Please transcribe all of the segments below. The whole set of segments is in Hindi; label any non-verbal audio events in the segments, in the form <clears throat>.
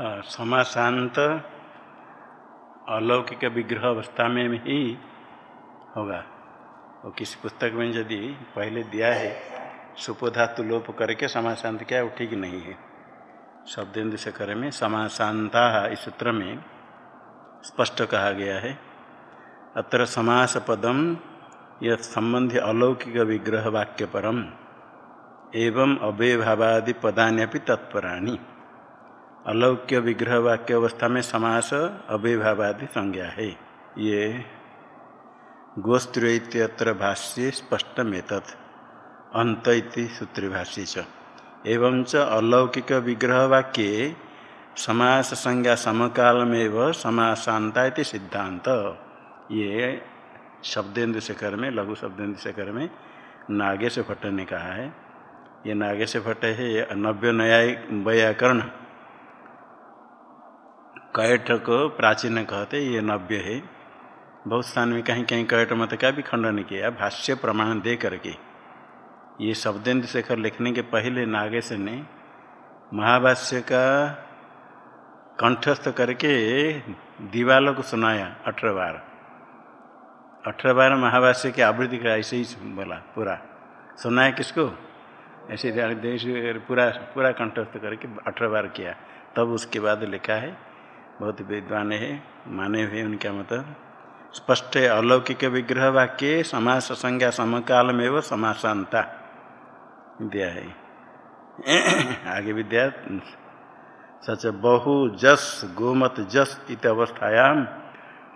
समाशांत अलौकिक विग्रह अवस्था में ही होगा। वो किसी पुस्तक में यदि पहले दिया है, सुपोधातु लोप करके समाशांत क्या वो ठीक नहीं है। शब्देंद्र से करे में समाशांता इस सूत्र में स्पष्ट कहा गया है। अत्र समास पदम यह संबंधी अलौकिक विग्रह वाक्य परम एवं अव्यभावादि पदान्यपि तत्पराणी। अलौक्य विग्रह वाक्य अवस्था में समास अव्यभावादि संज्ञा है। ये गोस्त्रोत्र भाष्य स्पष्टमेतत् अंत सूत्रभाष्य एवं च अलौकिक विग्रह वाक्य समास संज्ञा समकाल में समासांता सिद्धांत ये शब्देन्द्र शेखर में, लघु शब्देन्द्र शेखर में नागे से भट्ट ने कहा है। ये नागे से भट्ट है नव्य न्याय व्याकरण कैठ को प्राचीन कहते, ये नव्य है। बहुत स्थान में कहीं कहीं कैठ मत का भी खंडन किया, भाष्य प्रमाण दे करके। ये शब्देन्द्र शेखर लिखने के पहले नागेश ने महाभाष्य का कंठस्थ करके दीवालों को सुनाया अठारह बार। अठारह बार महाभाष्य की आवृत्ति का ऐसे ही बोला, पूरा। सुनाया किसको? ऐसे पूरा पूरा कंठस्थ करके अठारह बार किया। तब उसके बाद लिखा है बहुत विद्वान है, माने हुए उनका मतलब। स्पष्ट है, अलौकिक विग्रह वाक्य, समास संज्ञा समकाल में वो समासांता। दिया है। <coughs> आगे विद्या, सच बहु जस गोमत जस इत अवस्थायाम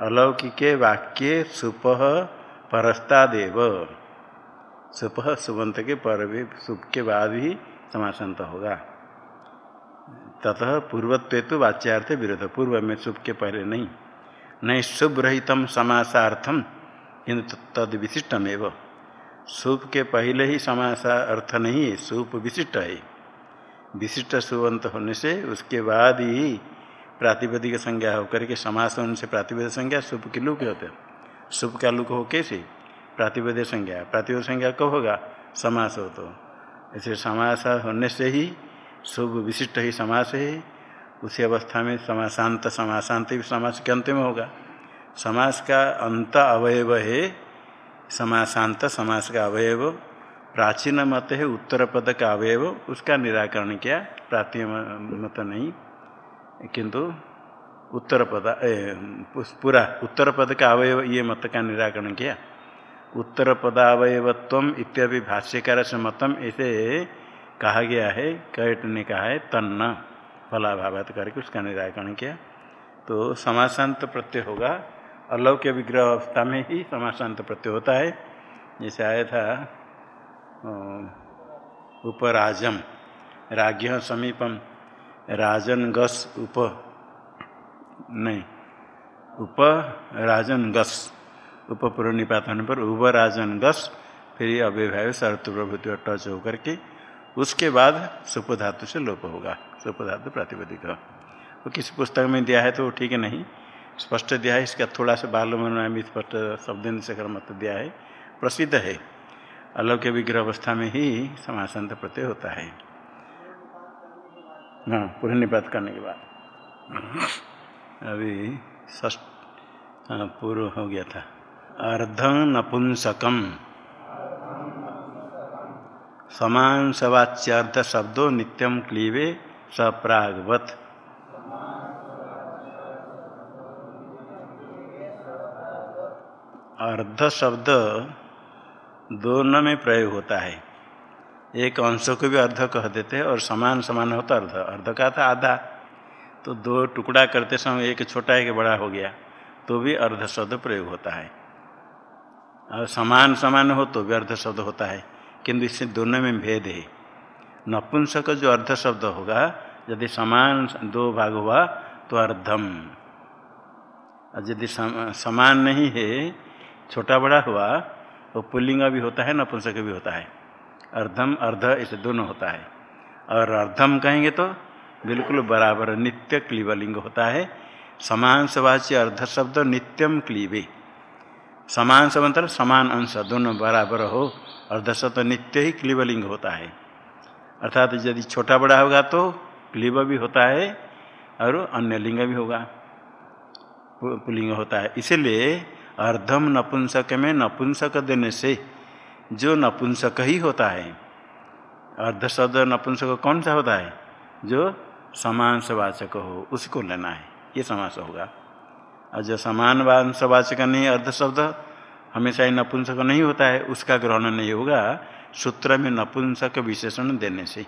अलौकिके वाक्य सुप परस्तादेव। सुप सुबंत के पर सुप के बाद ही समासांत होगा। ततः पूर्वत्व तो वाच्यार्थ विरोध पूर्व में शुभ के पहले नहीं। नहीं शुभ रहितम समासार्थम किंतु तद विशिष्टम एवं शुभ के पहले ही समासा अर्थ नहीं है शुभ विशिष्ट है। विशिष्ट सुबंत होने से उसके बाद ही प्रातिपदिक संज्ञा होकर के समास होने से प्रातिपदिक संज्ञा शुभ की लुक होते। शुभ का लुक हो कैसे? प्रातिपदिक संज्ञा। प्रातिपदिक संज्ञा कब होगा? समास हो तो ऐसे समास होने से ही शुभ विशिष्ट ही समास है। उसी अवस्था में समासांत समासांत भी समास के अंत में होगा। समास का अंत अवयव है। समासांत, समास का अवयव। प्राचीन मत है, उत्तर पद का अवयव। उसका निराकरण किया, प्राचीन मत नहीं, किंतु उत्तर पद पूरा उत्तर पद का अवयव, ये मत का निराकरण किया। उत्तर पदावयवत्व इत्यादि भाष्यकार से मतम ऐसे कहा गया है, कैट ने कहा है, तन्न, फलाभावत करके उसका निराकरण किया। तो समाशांत प्रत्यय होगा। अलौक्य विग्रह अवस्था में ही समाशांत प्रत्यय होता है। जैसे आया था उपराजम राज्य समीपम, राजन गस उप, नहीं, उप राजन गस, उप पूर्व निपातन पर उप राजन गस, फिर अव्यभाव शरत प्रभुति टच होकर के उसके बाद सुपधातु से लोप होगा, सुपधातु प्रातिपदिक। वो किसी पुस्तक में दिया है तो ठीक है, नहीं। स्पष्ट दिया है, इसका थोड़ा सा बाल में स्पष्ट शब्द से मत दिया है, प्रसिद्ध है। अलौक्य विग्रह अवस्था में ही समासांत प्रत्यय होता है। हाँ पूर्ण निपात करने के बाद। अभी ष्ट हाँ पूर्व हो गया था। अर्धं नपुंसकम। समान सवाच्यर्थ शब्दों नित्यम क्लीवे सप्रागवत। अर्ध शब्द दोनों में प्रयोग होता है। एक अंश को भी अर्ध कह देते हैं और समान समान होता अर्ध। अर्ध का था आधा। तो दो टुकड़ा करते समय एक छोटा एक बड़ा हो गया तो भी अर्ध शब्द प्रयोग होता है। और समान समान हो तो भी अर्ध शब्द होता है। किंतु इससे दोनों में भेद है। नपुंसक जो अर्ध शब्द होगा, यदि समान दो भाग हुआ तो अर्धम। और यदि समान नहीं है, छोटा बड़ा हुआ तो पुल्लिंग भी होता है, नपुंसक भी होता है। अर्धम, अर्ध, ऐसे दोनों होता है। और अर्धम कहेंगे तो बिल्कुल बराबर, नित्य क्लीबलिंग होता है। समान सवाच्य अर्ध शब्द नित्यम क्लीबे समान मतलब समान अंश, दोनों बराबर हो। अर्धशत नित्य ही क्लीबलिंग होता है। अर्थात यदि छोटा बड़ा होगा तो क्लीब भी होता है और अन्य लिंग भी होगा। पुलिंग होता है। इसलिए अर्धम नपुंसक में नपुंसक देने से जो नपुंसक ही होता है अर्ध शब्द नपुंसक कौन सा होता है? जो समांसवाचक हो, उसको लेना है। ये समास होगा। और जो समान वांसवाचक नहीं अर्ध शब्द हमेशा ही नपुंसक नहीं होता है, उसका ग्रहण नहीं होगा, सूत्र में नपुंसक विशेषण देने से।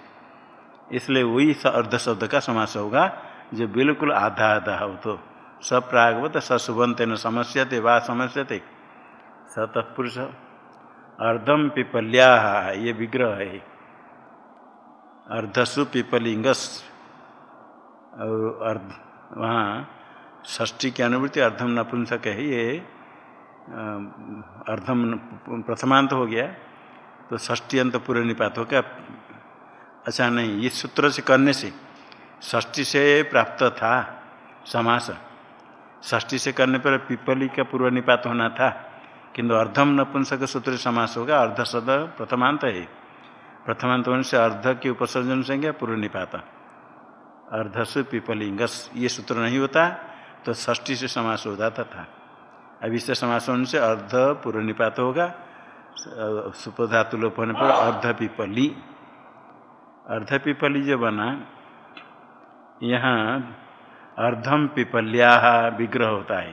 इसलिए वही अर्ध शब्द का समास होगा, जो बिल्कुल आधा आधा हो तो। सप्रागवत ससुबंत न समस्यते, वा समस्यते। स तत्पुरुष अर्धम पिपल्या, ये विग्रह है। अर्धसु पिपलिंगस और अर्ध वहाँ षष्ठी की अनुभूति अर्धम नपुंसक है ये। अर्धम प्रथमांत हो गया तो षष्टी अंत पूर्व निपात हो गया। अच्छा नहीं इस सूत्र से करने से षष्ठी से प्राप्त था समास। षष्ठी से करने पर पिपली का पूर्व निपात होना था, किंतु अर्धम नपुंसक सूत्र समास होगा अर्ध सद प्रथमांत है। प्रथमांत होने से अर्ध की उपसर्जन संज्ञा पूर्व निपात। अर्धसु पिपलिंगस, ये सूत्र नहीं होता तो षष्ठी से समास हो जाता था। इससे समास होने से अर्ध पूर्व निपात होगा सुपधातु लोप होने पर अर्ध पिपली। अर्ध पिपली जो बना, यहाँ अर्धम पिपल्या विग्रह होता है।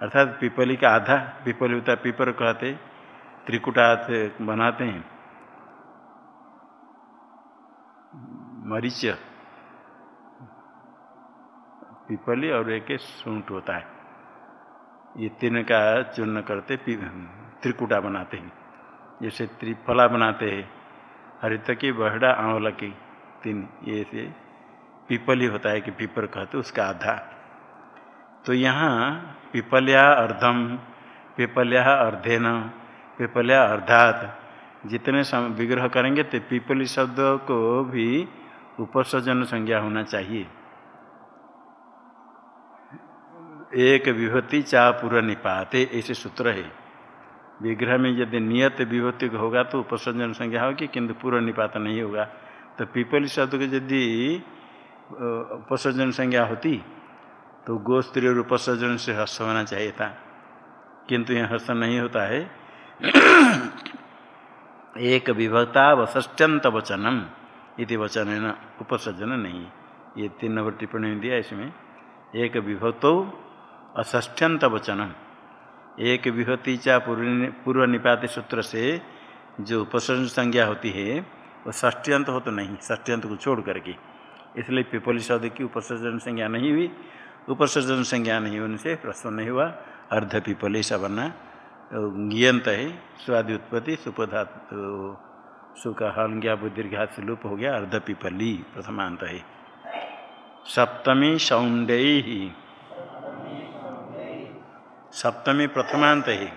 अर्थात पिपली का आधा, पिपली होता है पिपर कहते, त्रिकुटात बनाते हैं। मरीच, पिपली और एक सूंठ होता है। ये तीन का चूर्ण करते त्रिकुटा बनाते हैं। जैसे त्रिफला बनाते हैं हरित की बहड़ा आंवला की तीन। ये से पीपली होता है कि पीपर कहते उसका आधा। तो यहाँ पिपल्या अर्धम, पिपल्या अर्धेन, पिपल्या अर्धात, जितने विग्रह करेंगे तो पिपली शब्द को भी उपसर्जन संज्ञा होना चाहिए। एक विभूति चा पूर्व निपाते, ऐसे सूत्र है। विग्रह में यदि नियत विभूति होगा तो उपसर्जन संज्ञा होगी, किंतु पूर्व निपात नहीं होगा। तो पीपली शब्द को यदि उपसर्जन संज्ञा होती तो गोस्त्री और उपसर्जन से हस्त होना चाहिए था। किंतु यह हस्त नहीं होता है। <clears throat> एक विभक्ता वष्ट्यंत वचनम, इति वचन उपसर्जन नहीं। ये तीन नंबर टिप्पणी दिया इसमें। एक विभक्तो अष्ठ्यंत वचनम एक विभूति चा पूर्व निपात सूत्र से जो उपसर्जन संज्ञा होती है, वो ष्ठ्यंत हो तो नहीं ष्ठ्यंत को छोड़ करके। इसलिए पिपली शब्द की उपसर्जन संज्ञा नहीं हुई। उपसर्जन संज्ञा नहीं होने से प्रश्न नहीं हुआ। अर्ध पिपली सा बनना है, स्वादि उत्पत्ति, सुपधातु सुखा हलंग्या से लुप हो गया, अर्ध पिपली प्रथमांत है। सप्तमी सौंदय ही सप्तमी प्रथमांत है।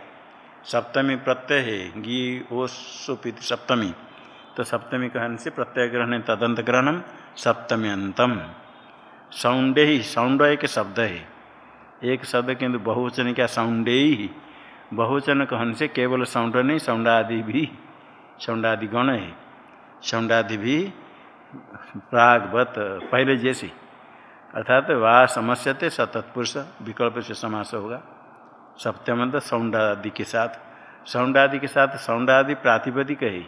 सप्तमी प्रत्यय है। गी ओ सुपित सप्तमी। तो सप्तमी कहने से प्रत्यय ग्रहण तदंत ग्रहणम, सप्तमी अंतम। सौंडे ही सौंड एक शब्द है। एक शब्द किंतु बहुवचन क्या सौंडे ही? बहुवचन कहन से केवल सौंड नहीं सौंडादि भी सौंडादि गण है। सौंडादि भी प्रागवत पहले जैसे। अर्थात वाह समस्यते सतत्पुरुष विकल्प से समास होगा। सप्तमंत सौंडादि के साथ। सौंडादि के साथ सौंडादि प्रातिपदिक है।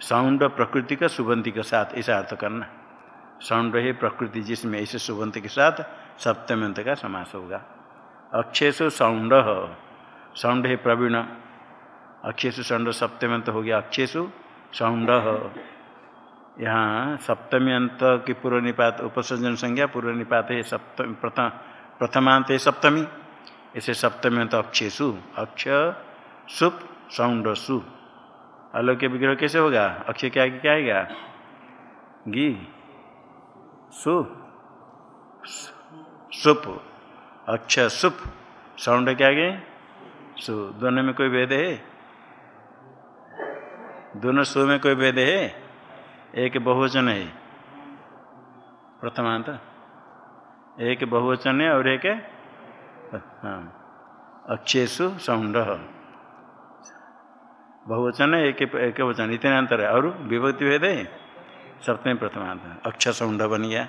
सौंड प्रकृति का सुबंती के साथ ऐसा अर्थ करना। सौंड है प्रकृति जिसमें ऐसे सुबंत के साथ सप्तमंत का समास होगा। अक्षेशु सौंड। सौंड है प्रवीण। अक्षेशु सौंड सप्तमंत हो गया। अक्षेशु सौंड। यहाँ सप्तमी अंत की पूर्व निपात उपसर्जन संज्ञा पूर्व निपात है। सप्तम प्रथम प्रथमांत है सप्तमी। इसे सप्तमी अंत अक्षेशु अक्ष, सुप सौंड सु। अलौक्य विग्रह कैसे होगा? अक्षय क्या क्या आएगा? गी, सु, सुप, अक्ष, सुप। साउंड क्या गए सु। दोनों में कोई भेद है? दोनों सु में कोई भेद है? एक बहुवचन है। प्रथमांत। एक बहुवचन है और एक हाँ अक्षेशु सौंड बहुवचन है, एक एक वचन, इतने अंतर है। और विभक्ति भेद है? सप्तमी प्रथमांत अक्ष सौंड बन गया।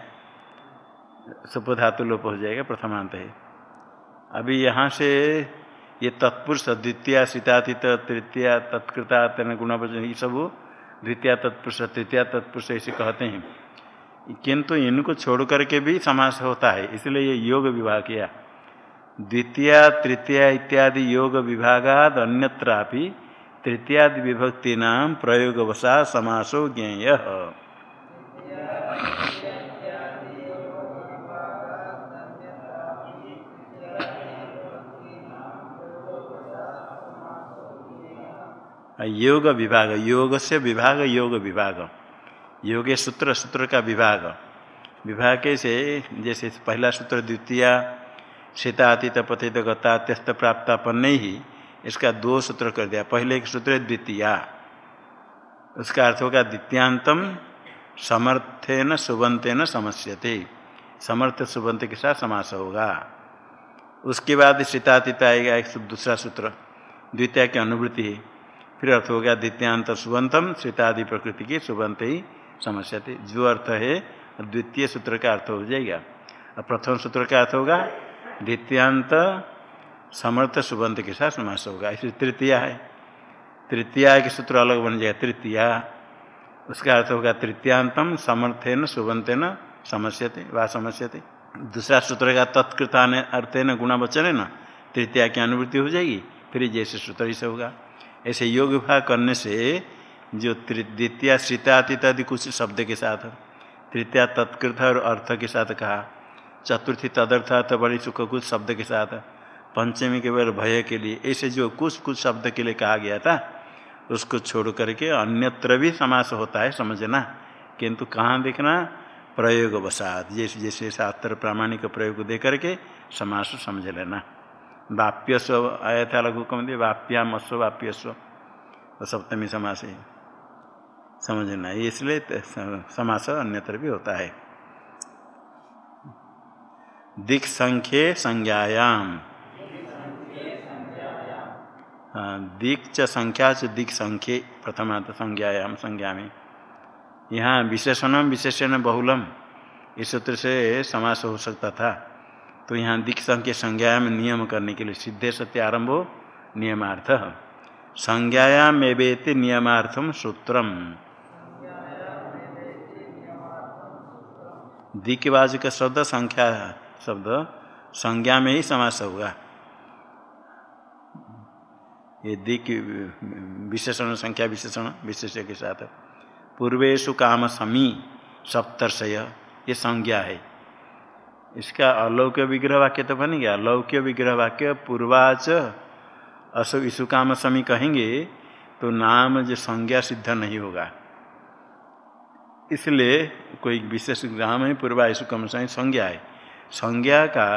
सुप धातु लोप हो जाएगा, प्रथमांत है। अभी यहाँ से ये तत्पुरुष, द्वितीय, सीतातीत, तृतीय, तत्कृता, तेन गुण ये सब द्वितीय तत्पुरुष, तृतीय तत्पुरुष ऐसे कहते हैं। किंतु इनको छोड़ करके भी समास होता है, इसलिए ये योग विभाग किया। द्वितीय, तृतीय इत्यादि योग विभागाद अन्यत्रापि तृतीयादि विभक्ति प्रयोगवशा समासो ज्ञेय। योग विभाग योग से विभाग, योग विभाग। योग सूत्र सूत्र का विभाग। विभाग कैसे जैसे पहला सूत्र द्वितीय शीतातीत पतित गतात्यस्त प्राप्तापन्न ही इसका दो सूत्र कर दिया। पहले एक सूत्र द्वितीय। उसका अर्थ होगा द्वितीयांतम समर्थेन सुबंतेन समस्यते। समर्थ सुबंत के साथ समास होगा। उसके बाद शीतातीत आएगा एक दूसरा सूत्र। द्वितीय की अनुवृत्ति है। फिर अर्थ हो गया द्वितीयांत सुबंतम श्वेतादि प्रकृति की सुबंत ही समस्या थी जो अर्थ है, द्वितीय सूत्र का अर्थ हो जाएगा। और प्रथम सूत्र का अर्थ होगा द्वितीयांत समर्थ सुबंत के साथ समास होगा। इसलिए तृतीया है। तृतीया के सूत्र अलग बन जाएगा। तृतीया। उसका अर्थ होगा तृतीयांतम समर्थेन सुबंतेन समस्यते व समस्यते। दूसरा सूत्र का तत्कृता अर्थेन गुणा वचन है न तृतीया की अनुभूति हो जाएगी। फिर जैसे सूत्र ही से होगा। ऐसे योग विभाग करने से जो द्वितीय, श्रितातीत आदि कुछ शब्द के साथ, तृतीय तत्कृत और अर्थ के साथ कहा। चतुर्थी तदर्थ बड़ी सुख कुछ शब्द के साथ पंचमी के बार भय के लिए, ऐसे जो कुछ कुछ शब्द के लिए कहा गया था, उसको छोड़ करके अन्यत्र भी समास होता है, समझना। किंतु कहाँ देखना? प्रयोग वसात जैसे जैसे शास्त्र प्रामाणिक प्रयोग दे करके समास समझ लेना। वाप्यस्व, आया था लघु कम दिए वाप्याम अश्व वाप्यस्व। तो सप्तमी समास समझना, इसलिए समास अन्यत्र भी होता है। दिक् संख्ये संज्ञायाम। हाँ च संख्या च दिक् संख्ये प्रथमात संज्ञायाम, संज्ञा में। यहाँ विशेषणम, विशेषण बहुलम, इस सूत्र से समास हो सकता था। तो यहाँ दीक्षा के संज्ञायाम नियम करने के लिए सिद्धे सत्य आरंभ हो नियमार्थ। संज्ञायाम एवेति नियमार्थम सूत्रम। दिक्वाज का शब्द संख्या शब्द संज्ञा में ही समास होगा ये दिक विशेषण, संख्या विशेषण विशेष के साथ। पूर्वेशु काम समी, सप्तर्षय, ये संज्ञा है। इसका अलौक्य विग्रह वाक्य तो बन गया। अलौक्य विग्रह वाक्य पूर्वाच अशोक ईसुकाम समी कहेंगे तो नाम जो संज्ञा सिद्ध नहीं होगा। इसलिए कोई विशेष ग्राम है, पूर्वा ईसुकम समी संज्ञा है। संज्ञा का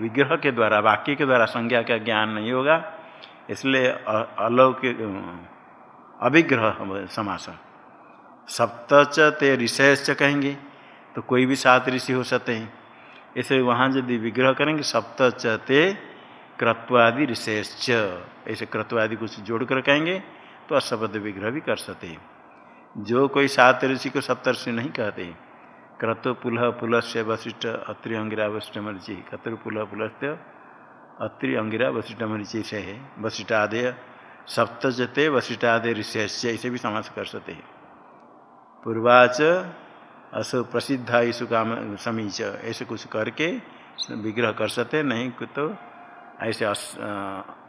विग्रह के द्वारा, वाक्य के द्वारा संज्ञा का ज्ञान नहीं होगा, इसलिए अलौकिक अभिग्रह समास सप्तच ते ऋषयश्च कहेंगे तो कोई भी सात ऋषि हो सकते हैं। ऐसे वहाँ यदि विग्रह करेंगे, सप्त चते क्रत्वादि ऋषेश्च ऐसे क्रत्वादि कुछ जोड़ कर कहेंगे तो अशब्द विग्रह भी कर सकते हैं। जो कोई सात ऋषि को सप्तर्षि नहीं कहते क्रतु पुलह पुलस्य वशिष्ठ अत्रि अंगिरा वशिष्ठ मरीचि क्रतु पुलह पुलस्य अत्रि अंगिरा वशिष्ठ मरीचि से है। वशिष्ठादय सप्तजते वशिष्ठादय ऋषेश्च ऐसे भी समास कर सकते हैं। पूर्वाच असो प्रसिद्ध ईसु काम समीच, ऐसे कुछ करके विग्रह कर सकते नहीं तो ऐसे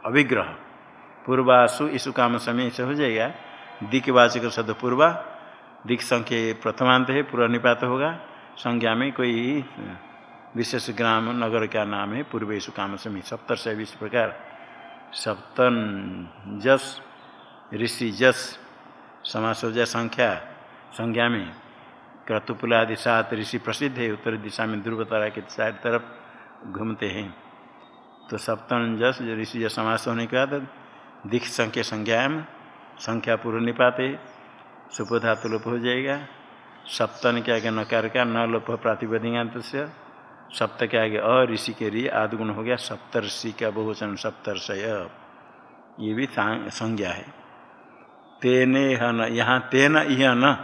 अभिग्रह पूर्वासु ईसु काम समीच हो जाएगा। दिक्वाचक शब्द पूर्वा दिक संख्य प्रथमांत है पूर्व निपात होगा। संज्ञा में कोई विशेष ग्राम, नगर का नाम है, पूर्वेशु काम समी सप्तर से इस प्रकार। सप्तन, जस, ऋषि जस समास हो जाए संख्या। संज्ञा में क्रतुपुल आदि सात ऋषि प्रसिद्ध है, उत्तर दिशा में ध्रुव तारा के चार तरफ़ घूमते हैं। तो सप्तन, जस, ऋषि जस समास होने के बाद दिख संख्या संज्ञायाम संख्या पूर्व निपाते सुपोधातु लोप हो जाएगा। सप्तन के आगे नकार का न लोप प्रातिपदिकांत से। सप्त के आगे अ ऋषि के लिए आदगुण हो गया। सप्तर्षि का बहुवचन सप्तर्षय। ये भी संज्ञा है। तेने न यहाँ तेन यह न।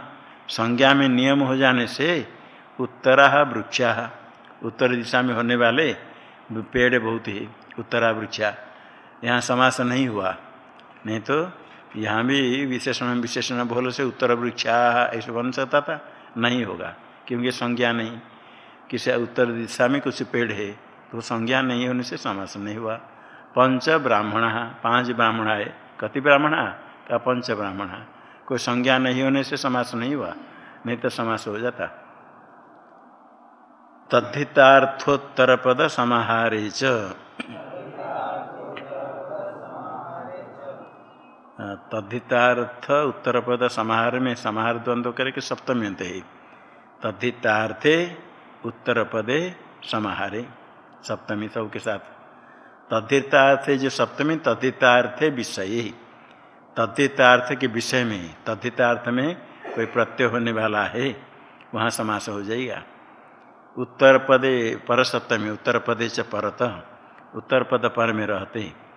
संज्ञा में नियम हो जाने से उत्तरा वृक्षा। उत्तर दिशा में होने वाले पेड़ बहुत ही उत्तरा वृक्षा यहाँ समास नहीं हुआ। नहीं तो यहाँ भी विशेषण विशेषण बोल से उत्तर वृक्षा, ऐसा बन सकता था? नहीं होगा, क्योंकि संज्ञा नहीं। किसी उत्तर दिशा में कुछ पेड़ है तो संज्ञा नहीं होने से समास नहीं हुआ। पंच ब्राह्मण, पाँच ब्राह्मण है, कति ब्राह्मण, का पंच ब्राह्मण। कोई संज्ञा नहीं होने से समास नहीं हुआ, नहीं तो समास हो जाता। तद्धितार्थोत्तर पद समाहारे तद्धितार्थ उत्तर पद समाहार में समाहार द्वंद्व करके सप्तमी अंत है। तद्धितार्थे उत्तर पदे समाहारे, सप्तमी सब के साथ। तद्धितार्थ जो सप्तमी, तद्धितार्थे विषय ही। तद्धितार्थ के विषय में, तद्धितार्थ में कोई प्रत्यय होने वाला है, वहाँ समास हो जाएगा। उत्तर पदे पर सप्तमी उत्तर पदे च परत उत्तर पद पर में रहते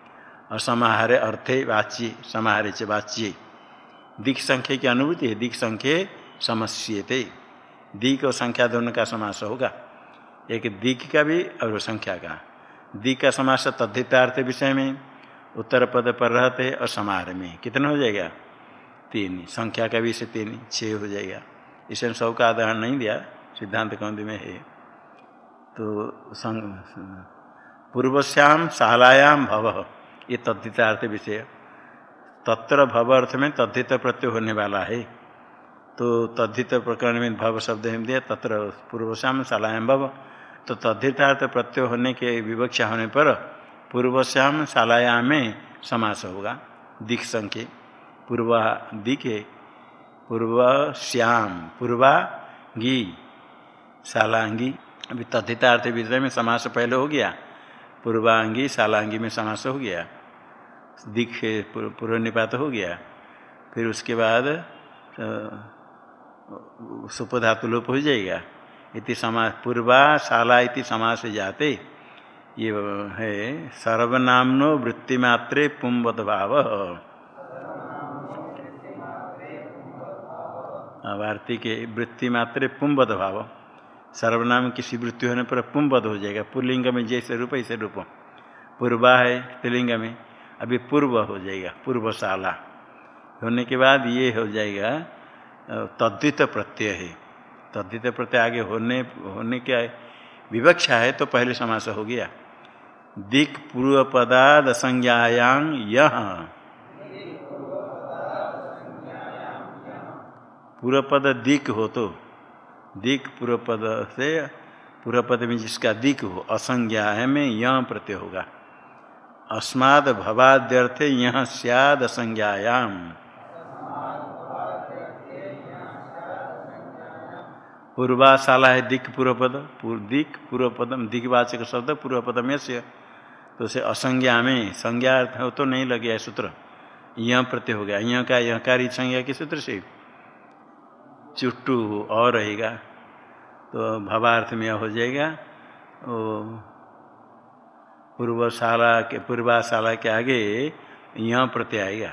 असमाहारे अर्थे वाच्य, समाहारे च वाच्य। दिख संख्या की अनुभूति है दिख संख्य समस्यते। दिक और संख्या दोनों का समास होगा। एक दिक का भी और संख्या का। दिक का समास तद्धितार्थ विषय में, उत्तर पद पर रहते और समाहार में। कितना हो जाएगा? तीन। संख्या का भी से तीन छः हो जाएगा। इसमें सब का आधार नहीं दिया, सिद्धांत कौंद में है। तो पूर्वश्याम शालायाम भव। ये तद्धितार्थ विषय। तत्र भव अर्थ में तद्धित प्रत्यय होने वाला है। तो तद्धित प्रकरण में भव शब्द हम दिया, तत्र पूर्वश्याम शालायाम भव। तो तद्धितार्थ प्रत्यय होने के विवक्षा होने पर पूर्वश्याम शालायाम में समास होगा। दिख संख्य। पूर्वा दिखे। पूर्व श्याम पूर्वा गी। शालांगी। अभी तद्धितार्थ विषय में समास पहले हो गया। पूर्वांगी शालांगी में समास हो गया। दिख पूर्व निपात हो गया। फिर उसके बाद सुपधातु लोप हो जाएगा। इति समास पूर्वा शाला इति समास जाते। ये है, सर्वनामनो वृत्तिमात्रे पुंबद भाव वार्ती के वृत्ति मात्रे पुंबद भाव सर्वनाम किसी वृत्ति होने पर पुंबद हो जाएगा। पुलिंग में जैसे रूप, ऐसे रूप। पूर्वा है, स्त्रीलिंग में। अभी पूर्व हो जाएगा, पूर्वशाला। होने के बाद ये हो जाएगा तद्वित प्रत्यय है। तद्वित प्रत्यय आगे होने होने क्या विवक्षा है तो पहले समास हो गया। दिक पूर्व पदाद संज्ञायां यह पूर्व पद दिक हो तो। दिक पूर्व पद से पूर्व पद में जिसका दिक हो, असंज्ञा है में यह प्रत्यय होगा। अस्माद भवाद्यर्थे यह सियाद असंज्ञायाम। पूर्वाशाला है दिक पूर्व पद दिक पूर्व पदम दिग्वाचक शब्द पूर्व पदम से तो उसे असंज्ञा में, संज्ञा हो तो नहीं लगे सूत्र। यह प्रत्यय हो गया। यह का, यह कार्य संज्ञा के सूत्र से। चुट्टू और रहेगा तो भावार्थ में हो जाएगा। वो पूर्वशाला के, पूर्वाशाला के आगे यह प्रत्यय आएगा,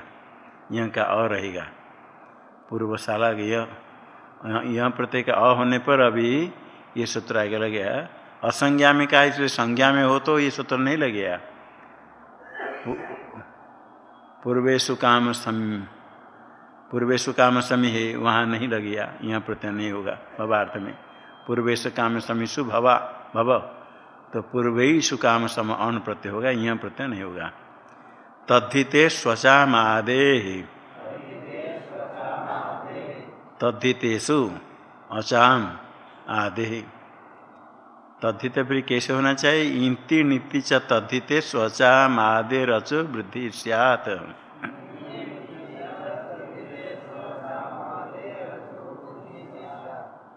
यह का और रहेगा। पूर्वशाला यह यह प्रत्यय का अ होने पर अभी ये सूत्र आगे लग गया असंज्ञा में कहा इसलिए संज्ञा में हो तो ये सूत्र नहीं लगेगा। पूर्वेशु काम सम पूर्वेशु काम समी है, वहाँ नहीं लगेगा यहाँ प्रत्यय नहीं होगा भवार्थ में। पूर्वेश काम समीसु भवा भव। तो पूर्वेशु काम सम अन प्रत्यय होगा, यहाँ प्रत्यय नहीं होगा। तद्धिते स्वचामादे तद्धितेषु अचाम आदे तद्धित फिर कैसे होना चाहिए? इंति नीति च तद्धिते स्वचाम आदे रच वृद्धि सियात।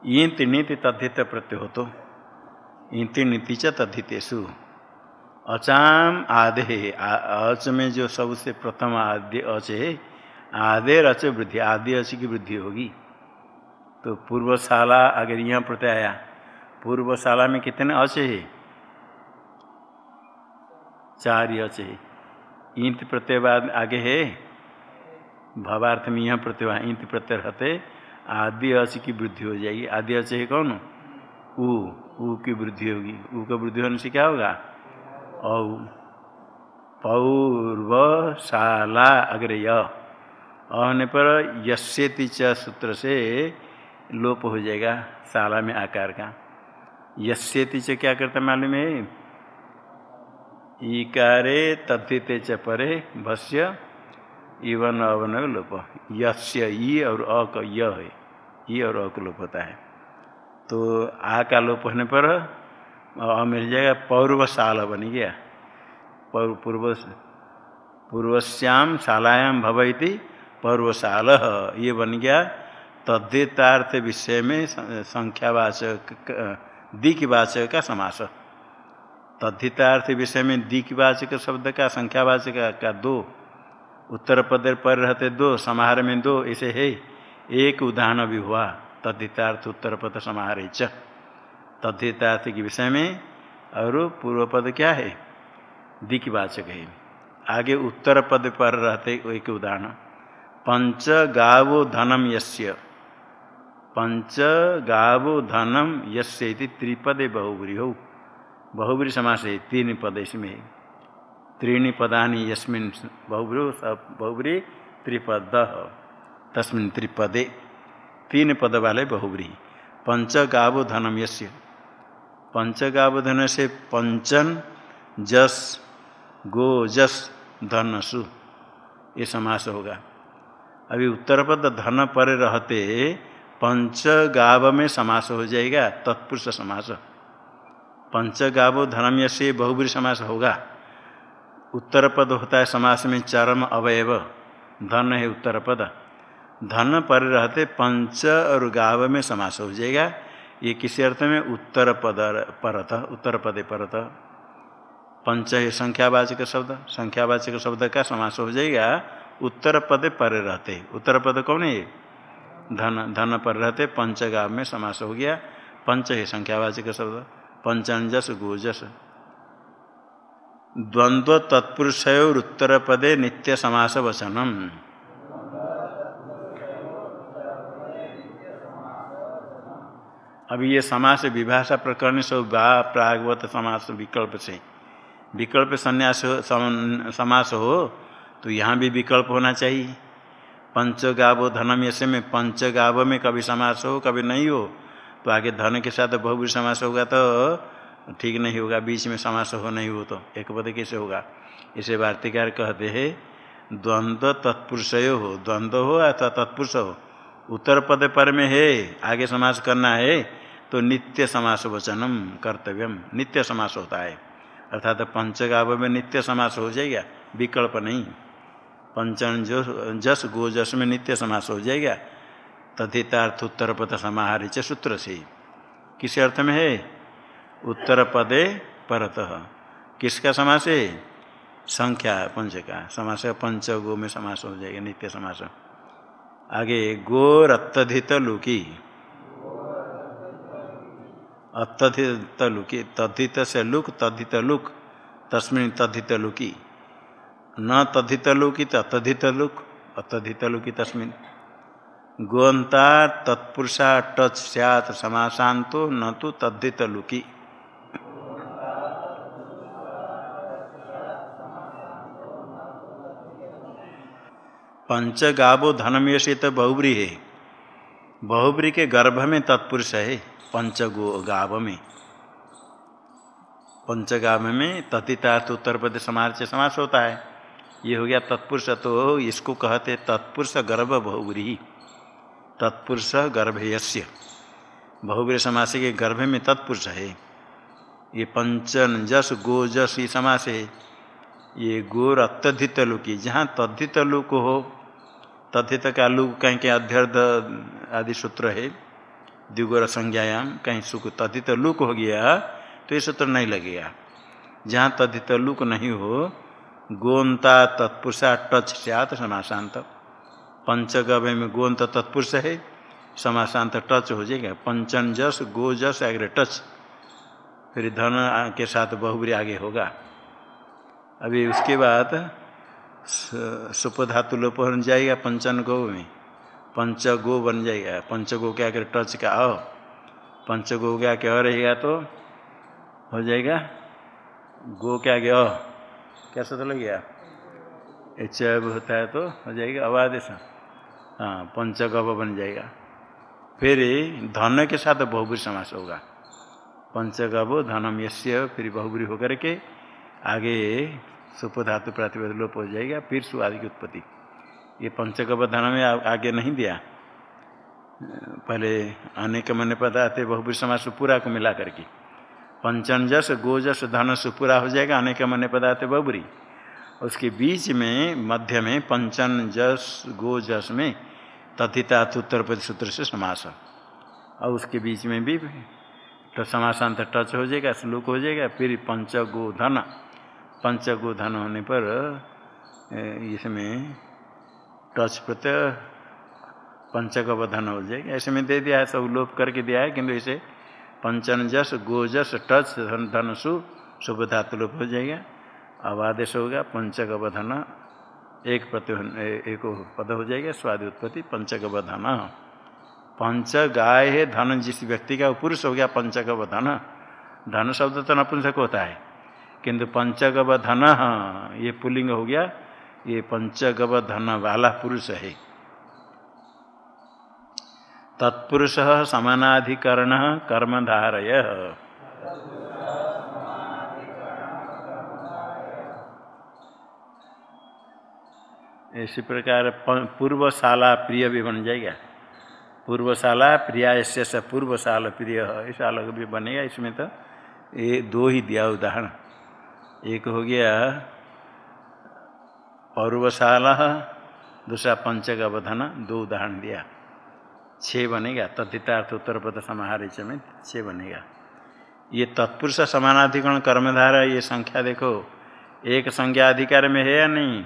इंत नीति तद्धित प्रत्यय हो तो इंति नीति च तद्धितेषु। अचाम आधे अच में जो सबसे प्रथम आद्य अच है आधे रच वृद्धि, आदि अच की वृद्धि होगी। तो पूर्वशाला, अगर यहाँ प्रत्यय आया, पूर्वशाला में कितने अच है? चार अच है। ईंत प्रत्यय आगे है। भवार्थ में यह प्रत्यय ईंत प्रत्यय रहते आदि अच की वृद्धि हो जाएगी। आदि है कौन? ऊ। ऊ की वृद्धि होगी। ऊ का वृद्धि होने से क्या होगा? औ। पौर्वशाला अग्रे यने पर यस्यति च सूत्र से लोप हो जाएगा शाला में आकार का। यस्यति च क्या करता मालूम है? ईकारे तथित च परे भस्य इवन अवन लोप। यस्य ई और अ का य है ई और अ का लोप होता है तो आ का लोप होने पर अ मिल जाएगा पौर्वशाल बन गया। पूर्व पूर्वश्याम शालायाम भवती पर्वशाल, ये बन गया। तद्धितार्थ विषय में संख्यावाचक दिक्वाचक का समास। तद्धितार्थ विषय में दिक्वाचक शब्द का, संख्यावाचक का दो। उत्तर पद पर रहते दो, समाहार में दो ऐसे है। एक उदाहरण भी हुआ। तद्धितार्थ उत्तर पद समाहार च तद्धितार्थ के विषय में और पूर्व पद क्या है? दिक्वाचक है। आगे उत्तर पद पर रहते एक उदाहरण। पंच गावो धनम यस्य। पंच गावो धनम यस्य इति त्रिपदे बहुबरी। हो। बहुबरी समास है। तीन पद इसमें त्रीणी पदानि यस्मिन बहुब्री बहुबरी त्रिपद। तस्मिन त्रिपदे तीन पद वाले बहुबरी। पंच गावो धनम यस्य पंच गावो से पंचन जस गो जस धनसु। ये समास होगा। अभी उत्तर पद धन पर रहते पंच गाव में समास हो जाएगा, तत्पुरुष समास। पंच गाव धनम से बहुबरी समास होगा। उत्तर पद होता है समास में चरम अवयव। धन है उत्तर पद धन पर रहते पंच और गाव में समास हो जाएगा। ये किसी अर्थ में उत्तर पद परत उत्तर पदे परत। पंच है संख्यावाचक शब्द। संख्यावाचक शब्द का समास हो जाएगा। उत्तर पद पर रहते। उत्तर पद कौन है धन। धन पर रहते पंचगाव में समास हो गया। पंच है संख्यावाचक शब्द। पंचंजस, गोजस। द्वंद्व तत्पुरुषयर उत्तर पदे नित्य समास वचनम अभी ये समास विभाषा प्रकरण सब प्रागवत समास विकल्प से। विकल्प संन्यास समास हो तो यहाँ भी विकल्प होना चाहिए। पंचगावो धनम ऐसे में पंचगाव में कभी समास हो, कभी नहीं हो तो आगे धन के साथ बहुबरी समास होगा तो ठीक नहीं होगा, बीच में समास हो नहीं हो तो एक पद कैसे होगा? इसे वार्तिकार कहते हैं, द्वंद्व तत्पुरुष हो। द्वंद्व हो अथवा तत्पुरुष हो? उत्तर पद पर में है, आगे समास करना है तो नित्य समास वचनम कर्तव्यम। नित्य समास होता है। अर्थात पंचगाव में नित्य समास हो जाएगा, विकल्प नहीं। पंचन जो, जस गो जस में नित्य समास हो जाएगा, तथितार्थ उत्तर पद समाहार सूत्र से। किस अर्थ में है? उत्तर पदे परत। किसका समास है? संख्या पंच का समास पंच, गो में समास हो जाएगा, नित्य समास। आगे गो रत्तधित लुकी अतथित लुकी तथित से लुक तथित लुक तस्मिन तथित लुकी न तथित लुकी तथित लुक अतथित लुकी तस्मिन। गोंता तत्पुरुषा, टच सैत समासांतो न तो तद्धित लुकी पंच गावो धनम यशित बहुब्री है बहुब्री के गर्भ में तत्पुरुष है, पंचगो गाव में। पंचगाव में तथितार्थ उत्तर प्रदेश समाज से समास होता है। ये हो गया तत्पुरुष तो इसको कहते तत्पुरुष गर्भ बहुबरी तत्पुरुष गर्भ यश्य बहुबरी समास के गर्भ में तत्पुरुष है। ये पंचन जस गो जस ये समास है। ये गोर अत्यधित लुकी जहाँ तद्धित लुक हो तद्धित का लुक कहीं के अध्यर्ध आदि सूत्र है द्विगोर संज्ञायाम, कहीं सुख तथित लुक हो गया तो ये सूत्र नहीं लगेगा। जहाँ तथित लुक नहीं हो गोंता तत्पुरुषा टच सत समाशांत पंचगव्य में गोंत तत्पुरुष है समाशांत टच हो जाएगा। पंचन जस गो जस आगे टच, फिर धन के साथ बहुबरी आगे होगा। अभी उसके बाद सुपधातु लोप हो जाएगा पंचन गौ में। पंचगो बन जाएगा। पंचगो क्या कर? टच का अ पंचगो क्या क्या रहेगा तो? हो जाएगा। गो क्या गया कैसा तो लग गया? एच होता है तो हो जाएगा। अवादेश हाँ पंचगव बन जाएगा। फिर धन के साथ बहुबरी समास होगा। पंचगव धनम यश्य फिर बहुबरी होकर के आगे सुप धातु प्रातिपद लोप हो जाएगा, फिर सुआदि की उत्पत्ति। ये पंचगव धन में आगे नहीं दिया। पहले अनेक मन पदार्थ बहुबरी समास सुपुरा को मिला करके। पंचनजस गोजस धन सुपुरा हो जाएगा, अनेक मन पदार्थ बहुबरी। उसके बीच में, मध्य में पंचन जस गोजस में तथितार्थ उत्तर पद सूत्र से समास। और उसके बीच में भी तो समासांत टच हो जाएगा, श्लोक हो जाएगा, फिर पंचगो धन पंचगो धन होने पर इसमें टच प्रत्यय पंचगव धन हो जाएगा। ऐसे में दे दिया है, सब लोप करके दिया है, किंतु इसे पंचन जस गोजस, टच, धन धन सु शुभ धातु लोप हो जाएगा। अब आदेश होगा पंचगव धन एक प्रति एक पद हो जाएगा, स्वादि उत्पत्ति पंचगव धन पंच गाय है धन, जिस व्यक्ति का पुरुष हो गया पंचगव धन धन शब्द तो नपुंसक होता है। किंतु पंचगव धन ये पुलिंग हो गया, ये पंचगव धन वाला पुरुष है। तत्पुरुष समानाधिकरण, कर्मधारय। इसी प्रकार पूर्वशाला प्रिय भी बन जाएगा। पूर्वशाला प्रिया ऐसे पूर्वशाला प्रिय इस अलग भी बनेगा, इसमें तो ये दो ही दिया उदाहरण। एक हो गया पौर्वशाला, दूसरा पंचगवधन, दो उदाहरण दिया। छः बनेगा तथितार्थ उत्तर पद समाहार में छः बनेगा। ये तत्पुरुष समानाधिकरण कर्मधारा, ये संख्या देखो। एक संज्ञा अधिकार में है या नहीं?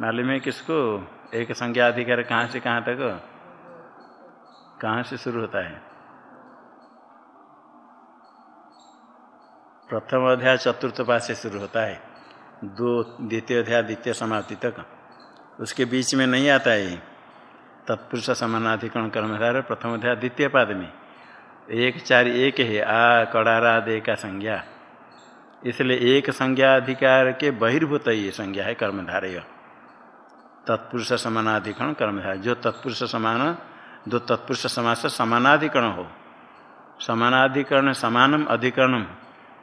मालूम है किसको? एक संज्ञा अधिकार कहाँ से कहाँ तक कहाँ से शुरू होता है? प्रथम अध्याय चतुर्थ पास से शुरू होता है। दो, द्वितीय अध्याय, द्वितीय समाप्ति तक। उसके बीच में नहीं आता है। तत्पुरुष समानाधिकरण कर्मधार, प्रथम अध्याय, द्वितीय पाद में। एक चार एक है, आ कड़ारा दे का संज्ञा। इसलिए एक संज्ञा अधिकार के बहिर्भूत ये संज्ञा है कर्मधारय तत्पुरुष समानाधिकरण कर्मधारय जो तत्पुरुष समान दो तत्पुरुष समास समानाधिकरण हो। समानाधिकरण समानम अधिकरणम।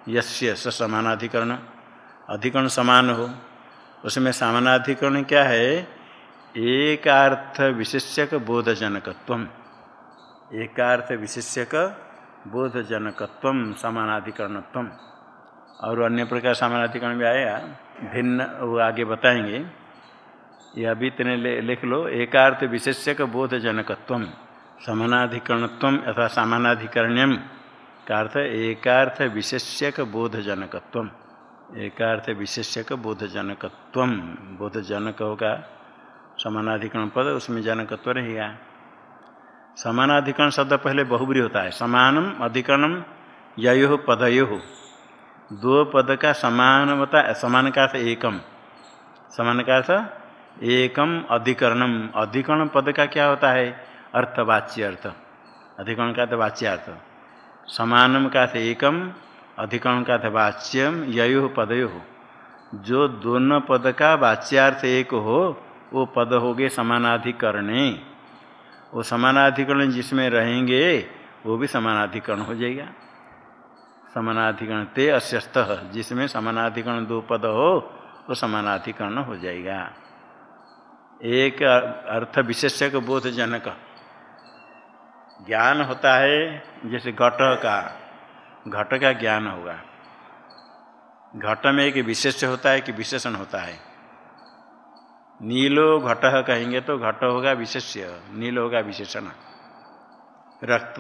यस्य स समानाधिकरण। अधिकरण समान हो। उसमें समानाधिकरण क्या है? एकार्थ विशेष्यक बोधजनकत्व एकार्थ विशेष्यक बोधजनकत्व समानाधिकरणत्व और अन्य प्रकार समानाधिकरण भी आएगा भिन्न, वो आगे बताएँगे। ये अभी तेने लिख लो। एकार्थ विशेष्यक बोधजनकत्व समानाधिकरणत्व अथवा समानाधिकरण्यम का अर्थ एकार्थ विशेष्यक बोधजनकत्व एकार्थ विशेष्यक बोधजनकत्व बोधजनक होगा समानाधिकरण पद, उसमें जनकत्व रहेगा। समानाधिकरण शब्द पहले बहुबरी होता है। समानम, अधिकरणम यो पदयो। दो पद का समान होता है समान का अर्थ एकम। समान का अर्थ एकम, अधिकरणम। अधिकरण पद का क्या होता है? अर्थ वाच्य अर्थ। अधिकरण का अर्थ वाच्यार्थ समानम का अर्थ एकम, अधिकरण का अर्थ वाच्यम यो पदयो। जो दोनों पद का वाच्यार्थ एक हो, वो पद हो गए समानाधिकरणे। वो समानाधिकरण जिसमें रहेंगे, वो भी समानाधिकरण हो जाएगा। समानाधिकरण ते अस्यस्त, जिसमें समानाधिकरण दो पद हो, वो समानाधिकरण हो जाएगा। एक अर्थ विशेषक बोध जनक। ज्ञान होता है जैसे घट का घट का ज्ञान होगा। घट में एक विशेष होता है कि विशेषण होता है। नीलो घट कहेंगे तो घट होगा विशेष्य नील होगा विशेषण। रक्त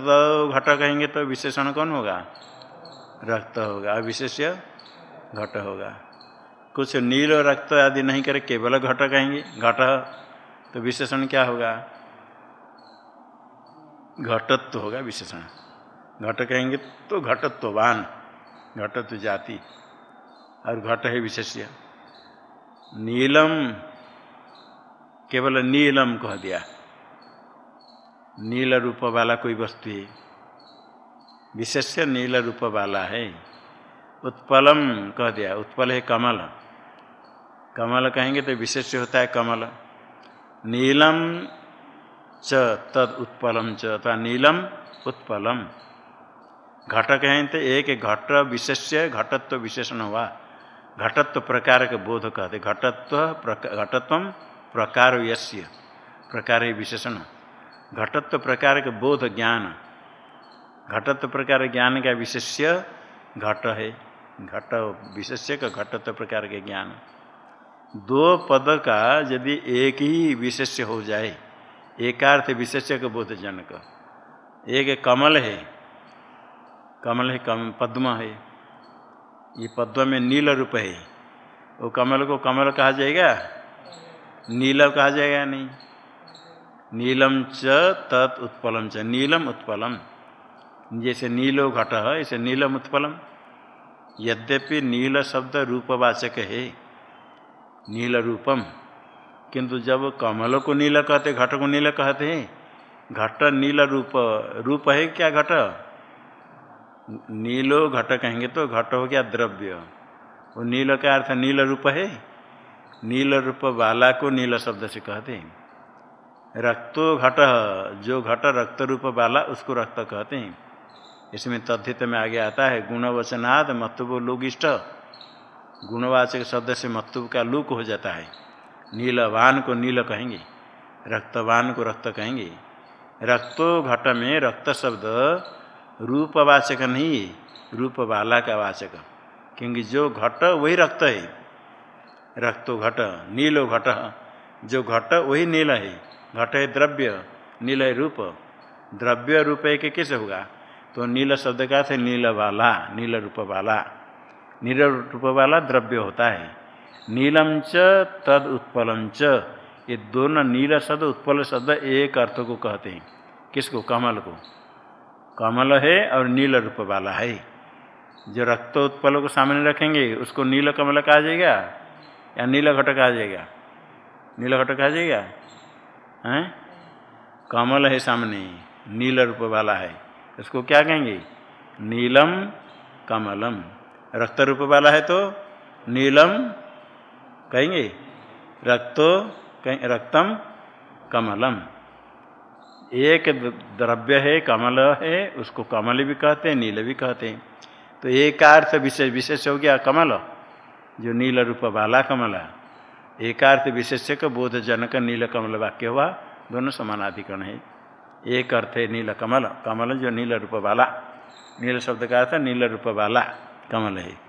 घट कहेंगे तो विशेषण कौन होगा? रक्त होगा अविशेष्य घट होगा। कुछ नील रक्त आदि नहीं करे, केवल घट कहेंगे, घट तो विशेषण क्या होगा? घटत्व होगा विशेषण। घट कहेंगे तो घटत्ववान, घटत्व जाति, और घट है विशेष्य। नीलम, केवल नीलम कह दिया। नील रूप वाला कोई वस्तु है। विशेष नील रूप वाला है। उत्पलम कह दिया। उत्पल है कमल। कमल कहेंगे तो विशेष होता है कमल। नीलम च तद उत्पलम च अथवा नीलम उत्पलम। घट कहें तो एक घट विशेष्य, घटत्व विशेषण हुआ। घटत्व प्रकार के बोध कहते, घटत्व घटत्व प्रकार यश्य प्रकार विशेषण। घटत्व प्रकार के बोध ज्ञान। घटत्व प्रकार ज्ञान का विशेष्य घट है। घट विशेष्य का घटत्व प्रकार के ज्ञान। दो पद का यदि एक ही विशेष्य हो जाए एकार्थ विशेष्य का बोध जनक एक कमल है। कमल है, कम, पद्म है। ये पद्म में नील रूप है। वो कमल को कमल कहा जाएगा? नील कहा जाएगा नहीं। नीलम च तत् उत्पलम च। नीलम उत्पलम। जैसे नीलो घट है, ऐसे नीलम उत्पलम। यद्यपि नील शब्द रूपवाचक है। नील रूपम। किंतु जब कमल को नील कहते, घट को नील कहते हैं, घट नील रूप रूप है क्या घट? नीलो घट कहेंगे तो घट हो गया द्रव्य। वो नील का अर्थ नील रूप है। नील रूप वाला को नील शब्द से कहते हैं। रक्तो घट, जो घट रक्त रूप वाला उसको रक्त कहते हैं। इसमें तद्धित में आगे आता है, गुणवचनाद मतुब लुगिष्ट गुणवाचक शब्द से मतुब का लुक हो जाता है। नीलवान को नील कहेंगे, रक्तवान को रक्त कहेंगे। रक्तो घट में रक्त शब्द, रूपवाचक नहीं रूप वाला का वाचक। क्योंकि जो घट, वही रक्त है। रक्तो घट, नीलो घट। जो घट, वही नील है। घट है द्रव्य, नील है रूप। द्रव्य रूप है कि कैसे होगा? तो नील शब्द का थे नील वाला नील रूप वाला नील रूप वाला द्रव्य होता है। नीलम च तद उत्पलम च। ये दोनों नील शब्द, उत्पल शब्द एक अर्थ को कहते हैं। किसको? कमल को। कमल है और नील रूप वाला है। जो रक्त उत्पल को सामने रखेंगे, उसको नील कमल कहा जाएगा? या नील घट कहा जाएगा? नील घट कहा जाएगा? हैं? कमल है सामने, नील रूप वाला है। उसको क्या कहेंगे? नीलम कमलम। रक्त रूप वाला है तो नीलम कहेंगे, रक्तो कहें, रक्तम कमलम। एक द्रव्य है, कमल है, उसको कमल भी कहते हैं, नील भी कहते हैं। तो एक अर्थ विशेष विशेष हो गया कमल, जो नील रूप वाला कमल एकार्थ विशेष का बोध जनक नील कमल वाक्य हुआ, दोनों समानाधिकरण है। एक अर्थ है नील कमल कमल जो नील रूप वाला, नील शब्द का अर्थ नील रूप वाला कमल है।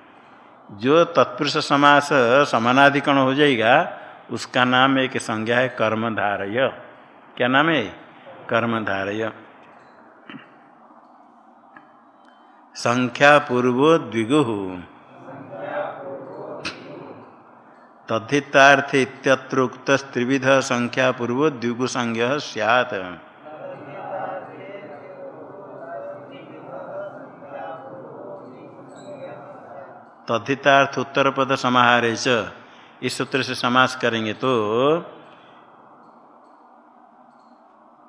जो तत्पुरुष समास समानाधिकरण हो जाएगा, उसका नाम एक संज्ञा है कर्मधारय। क्या नाम है? कर्मधारय। संख्या पूर्वो द्विगु। तद्धितार्थ इत्यत्रोक्त त्रिविध संख्या पूर्व द्विगु संज्ञ सैत तद्धितार्थ उत्तर पद समाहारे च। इस सूत्र से समास करेंगे तो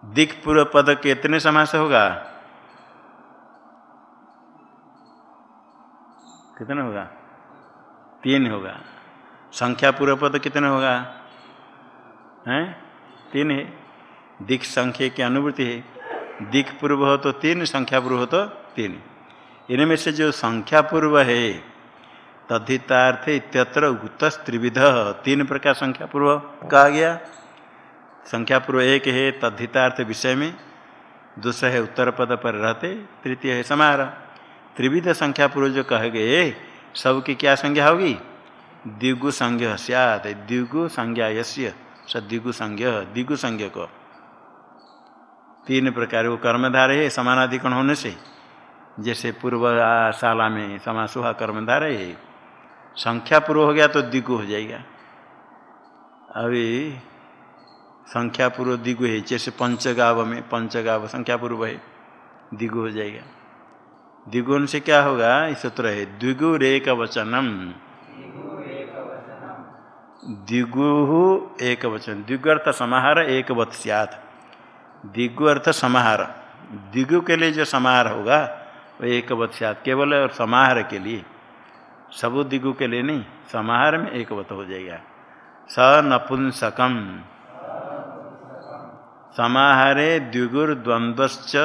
दिख पूर्व पद कितने समास होगा। कितना होगा? तीन होगा। संख्या पूर्व पद कितने होगा? हैं? तीन है। दिख संख्या की अनुभूति है। दिख पूर्व हो तो तीन संख्या पूर्व हो तो तीन। इनमें से जो संख्या पूर्व है तद्धितार्थ इत्यत्र उक्त त्रिविध तीन प्रकार संख्या पूर्व कहा गया। संख्या पूर्व एक है तद्धितार्थ विषय में, दूसरा है उत्तर पद पर रहते, तृतीय है समार त्रिविध संख्या पूर्व जो कह गए, सबकी क्या संज्ञा होगी? द्विगु संज्ञ सियात, द्विगु संज्ञा यश्य स द्विगु संज्ञ द्विगु संज्ञ को। तीन प्रकार वो कर्मधार है, समानाधिकरण होने से, जैसे पूर्व शाला में समासुहा कर्मधार है संख्या पूर्व हो गया तो द्विगु हो जाएगा। अभी संख्या पूर्व दिगु है, जैसे पंचगाव में, पंचगाव संख्या पूर्व है, दिगु हो जाएगा। द्विगुण से क्या होगा? इस सूत्र है द्विगुरेक वचनम द्विगु एक वचन द्विगर्थ समाहार एक वत सियात। दिगु अर्थ समाहार, दिगु के लिए जो समाहार होगा, वो एक वत्स्यात केवल और समाहार के लिए। सब दिगु के लिए नहीं, समाहार में एक वत हो जाएगा। स नपुंसकम। समाहारे द्विगुर द्वंद्वश्च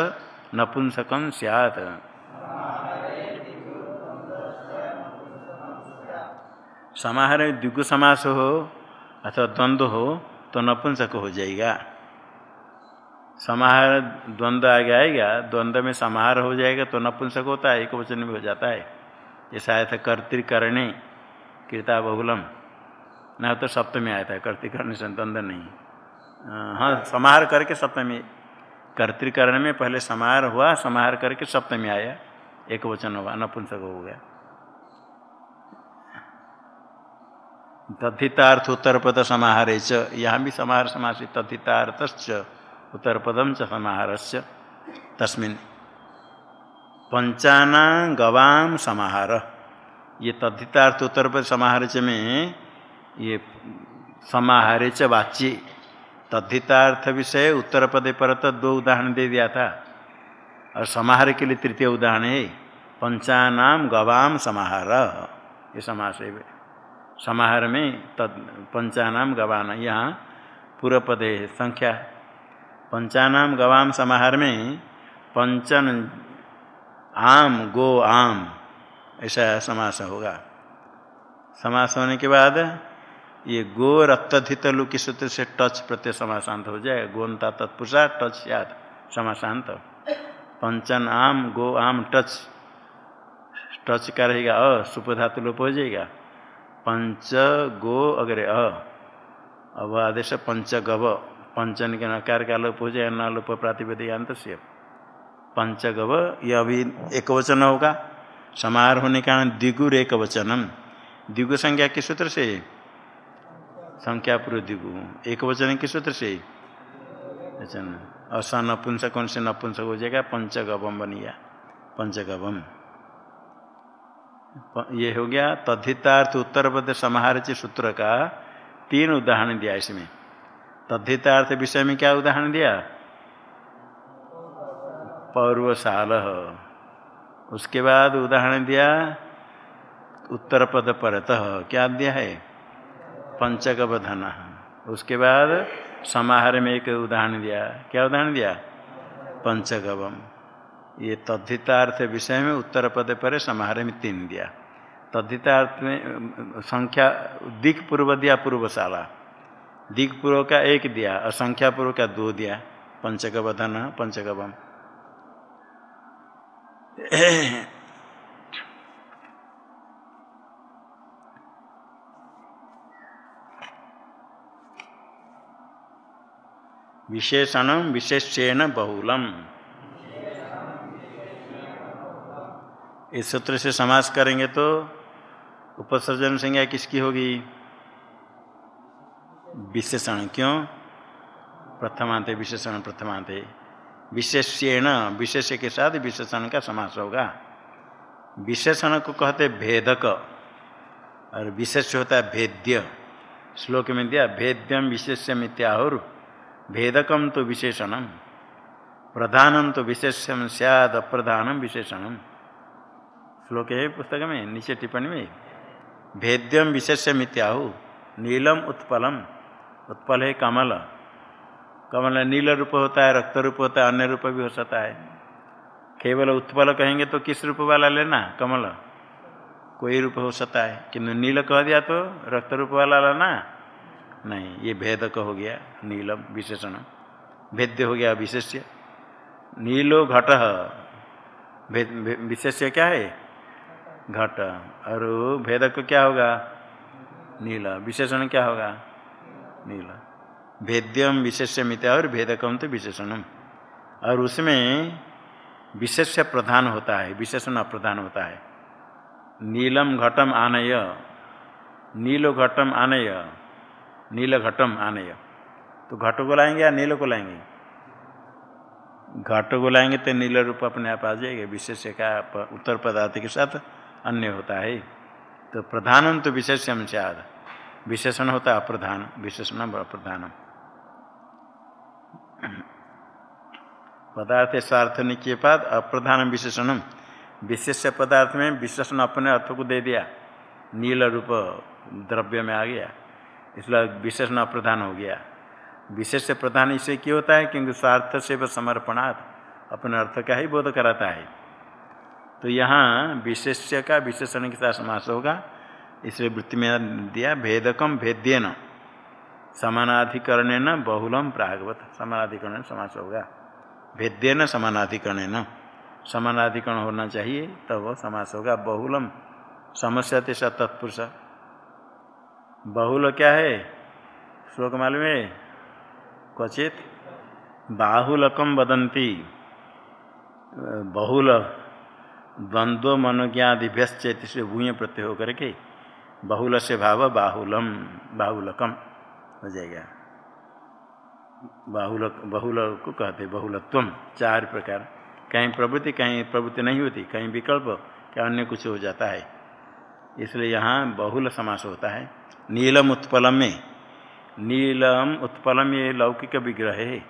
नपुंसकम सियात। समाहार द्विगु समास हो अथवा द्वंद्व हो तो नपुंसक हो जाएगा। समाहार द्वंद्व आगे आएगा द्वंद्व में समाहार हो जाएगा तो नपुंसक होता है, एक वचन में हो जाता है। ऐसा आया था कर्तिकरणे कृता बहुलम न तो सप्तमी आया था, कर्तिकरण से द्वंद्व नहीं। हाँ समाहार करके सप्तमी। कर्तिकरण में पहले समाहार हुआ, समाहार करके सप्तमी आया। एक वचन हुआ, नपुंसक हो गया। तथितार्थ उत्तर पद समाहारे च। यहाँ भी समाहार समासित तथितार्थ उत्तर पदम च समाहार से तस्मिन पंचाना गवाम समाहार। ये तद्धितार्थ उत्तर पद समाहार च में ये समाहारे च वाच्य। तद्धितार्थ विषय उत्तर पदे पर तो दो उदाहरण दे दिया था। और समाहार के लिए तृतीय उदाहरण है पंचानाम गवाम समाहार। ये समास समाहार में तद पंचानाम गवान यहाँ पूर्व पदे संख्या। पंचानाम गवाम समाहार में पंचन आम गो आम। ऐसा समास होगा। समास होने के बाद ये गो रक्तधित लुकी सूत्र से टच प्रत्यय समासांत हो जाए गोनता तत्पुषा टच याद, समासांत। पंचन आम, गो आम, टच। टच का रहेगा? अ, सुपधातु लोप हो जाएगा। पंच, गो, अग्रे, अ। अब आदेश पंच गव पंचन के नकार का लोप हो जाए न लोप प्रातिपदिकांत से। पंचगव, यह अभी एक वचन होगा। समार होने के कारण द्विगुर एक वचनम द्विगु संज्ञा किस सूत्र से? संख्या पूर्व द्विगु एक वचन किस सूत्र से? वचन असा नपुंसक से? नपुंसक हो जाएगा पंचगवम बनिया। पंचगवम। ये हो गया तद्धितार्थ उत्तर पद समाहार सूत्र का तीन उदाहरण दिया इसमें। तद्धितार्थ विषय में क्या उदाहरण दिया? पौर्वशाल उसके बाद उदाहरण दिया उत्तर पद परत। क्या दिया है? पंचगवधन उसके बाद समाहार में एक उदाहरण दिया। क्या उदाहरण दिया? पंचगवम। ये तद्धितार्थ विषय में उत्तर पद पर समाहार में तीन दिया। तद्धितार्थ में, संख्या दिख पूर्व दिया पूर्वशाला। दिख पूर्व का एक दिया और संख्या पूर्व का दो दिया। पंचगवधन पंचगवम। <coughs> विशेषण विशेषेण बहुलम। इस सूत्र से समास करेंगे तो उपसर्जन संज्ञा किसकी होगी? विशेषण क्यों? प्रथमांत, विशेषण प्रथमांत। विशेष्यण विशेष के साथ विशेषण का समास होगा। विशेषण को कहते भेदक। और विशेष होता है भेद्य। श्लोक में दिया, भेद्यम विशेष्यम इत्याहुर, भेदकम तो विशेषणम, प्रधानम तो विशेष्यम सियाद अप्रधानम विशेषणम। श्लोक है पुस्तक में, नीचे टिप्पणी में, भेद्यम विशेष्यम इत्याहु, नीलम उत्पलम, उत्पल है कमल। कमल नील रूप होता है, रक्त रूप होता है, अन्य रूप भी हो सकता है। केवल उत्पल कहेंगे तो किस रूप वाला लेना? कमल। कोई रूप हो सकता है, किंतु नील कह दिया तो रक्त रूप वाला लेना? नहीं, ये भेद हो गया, नीलम विशेषण। भेद्य हो गया, विशेष्य। नीलो घट। विशेष्य क्या है? घट। और भेदक क्या होगा? नीला। विशेषण क्या होगा? नीला। भेद्यम विशेष्यमित और भेदकम तो विशेषणम। और उसमें विशेष्य प्रधान होता है, विशेषण अप्रधान होता है। नीलम घटम आनय, नीलो घटम आनय, नील घटम आनय। तो घट को लाएँगे या नील को लाएँगे? घट को लाएँगे तो नील रूप अपने आप आ जाएगा विशेष का उत्तर पदार्थ के साथ अन्य होता है। तो प्रधानम तो विशेषम से विशेषण होता है अप्रधान विशेषण अप्रधानम। पदार्थ स्वार्थ के बाद अप्रधान विशेषण विशेष पदार्थ में विशेषण अपने अर्थ को दे दिया। नील रूप द्रव्य में आ गया। इसलिए विशेषण अप्रधान हो गया। विशेष प्रधान इसे क्यों होता है? क्योंकि स्वार्थ से वह समर्पणात् अपने अर्थ का ही बोध कराता है। तो यहाँ विशेष्य का विशेषण के साथ समास होगा। इसलिए वृत्ति में दिया भेदकम भेद्यन। समानाधिकरण बहुलम प्रागवत। समानाधिकरण समास होगा। भेद्यन समानाधिकरण न? समानाधिकरण होना चाहिए, तब तो वह समास होगा। बहुलम, समस्या तेसा तत्पुरुष बहुल क्या है? श्लोक मालूम है? क्वचित। बाहुलकम वदंती बहुल, द्वंद्व मनोज्ञादिभ्यश्चेत से भूय प्रत्यय होकर के बहुल से भाव बाहुलम बाहुलकम हो जाएगा। बाहुल बहुल को कहते बहुलत्व चार प्रकार। कहीं प्रवृत्ति कहीं प्रवृत्ति नहीं होती, कहीं विकल्प, क्या अन्य कुछ हो जाता है? इसलिए यहाँ बहुल समास होता है। नीलम उत्पलम में नीलम उत्पलम ये लौकिक विग्रह है।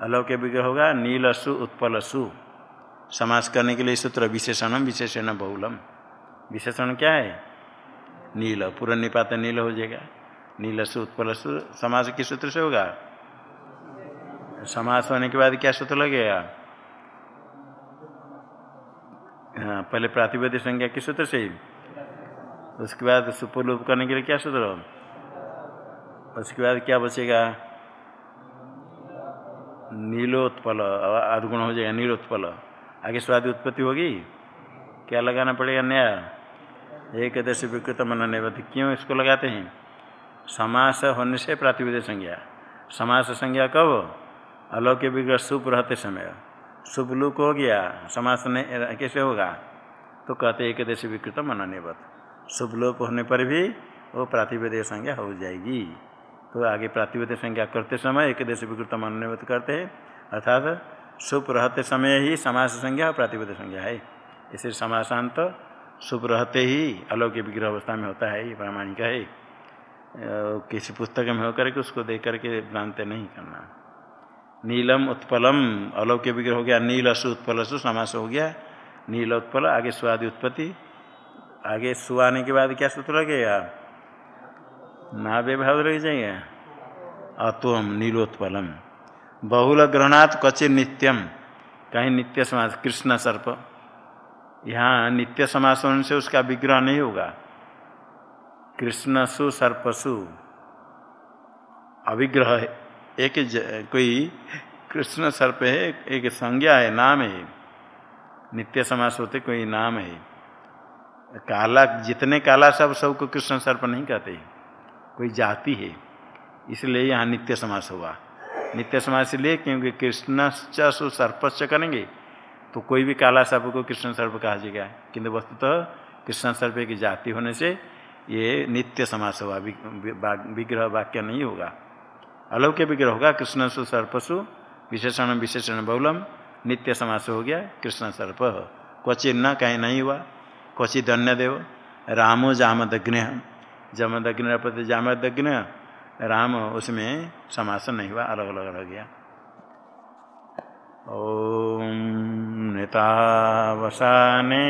अलौकिक विग्रह होगा नीलसु उत्पलसु। समास करने के लिए सूत्र विशेषणम, विशेषण बहुलम। विशेषण क्या है? नील, पूरा निपात नील हो जाएगा। नील से उत्पल समास किस सूत्र से होगा। समास होने के बाद क्या सूत्र लगेगा हाँ पहले प्रातिपद संज्ञा किस सूत्र से उसके बाद सुपलोप करने के लिए क्या सूत्र उसके बाद क्या बचेगा? नीलोत्पल आधगुण हो जाएगा नीलोत्पल। आगे स्वाद उत्पत्ति होगी? क्या लगाना पड़ेगा नया? एक दश विकृत मनोनिवत क्यों इसको लगाते हैं? समास होने से प्रातिवेद संज्ञा। समास संज्ञा कब? अलौकिक विग्रह शुभ रहते समय शुभ लुक हो गया, समास ने कैसे होगा? तो कहते एक देश विकृत मनोनिवत शुभ लोप होने पर भी वो प्रातिवेद संज्ञा हो जाएगी। तो आगे प्रातिवेद संज्ञा करते समय एक देश विकृत मनोनिवत करते हैं। अर्थात शुभ रहते समय ही समास संज्ञा और प्रातिवेद संज्ञा है। इसे समासांत शुभ रहते ही अलौकिक विग्रह अवस्था में होता है, ये प्रामाणिक है। किसी पुस्तक में होकर के उसको देख करके भ्रांत नहीं करना। नीलम उत्पलम। अलौकिक विग्रह हो गया, नील असु उत्पल असु, समास हो गया, नील उत्पल, आगे स्वादि उत्पत्ति, आगे सु आने के बाद क्या सूत्र लगेगा? नाभ्य भाव रह जाएगा। अतुम, नीलोत्पलम। बहुल ग्रहणात् कचिर नित्यम कहीं नित्य समास, कृष्ण सर्प। यहाँ नित्य समासन से उसका विग्रह नहीं होगा। कृष्णसु सर्पसु अविग्रह है। एक कोई कृष्ण सर्प है, एक संज्ञा है, नाम है। नित्य समास होते कोई नाम है। काला, जितने काला सब सबको कृष्ण सर्प नहीं कहते कोई जाति है, इसलिए यहाँ नित्य समास हुआ। नित्य समास इसलिए क्योंकि कृष्ण सु सर्पश्च करेंगे तो कोई भी काला सर्प को कृष्ण सर्प कहा जाएगा। किंतु वस्तुतः कृष्ण सर्प की जाति होने से ये नित्य समास हुआ विग्रह वाक्य नहीं होगा। अलौक्य विग्रह होगा, कृष्ण सु सर्पसु विशेषण विशेषण बहुलम, नित्य समास हो गया, कृष्ण सर्प। क्वचित न, कहीं नहीं हुआ? क्वचित अन्य देव रामो जामदग्न। जमदग्न प्रति जामदग्न, राम उसमें समास नहीं हुआ, अलग अलग रह गया। ॐ नितावसाने।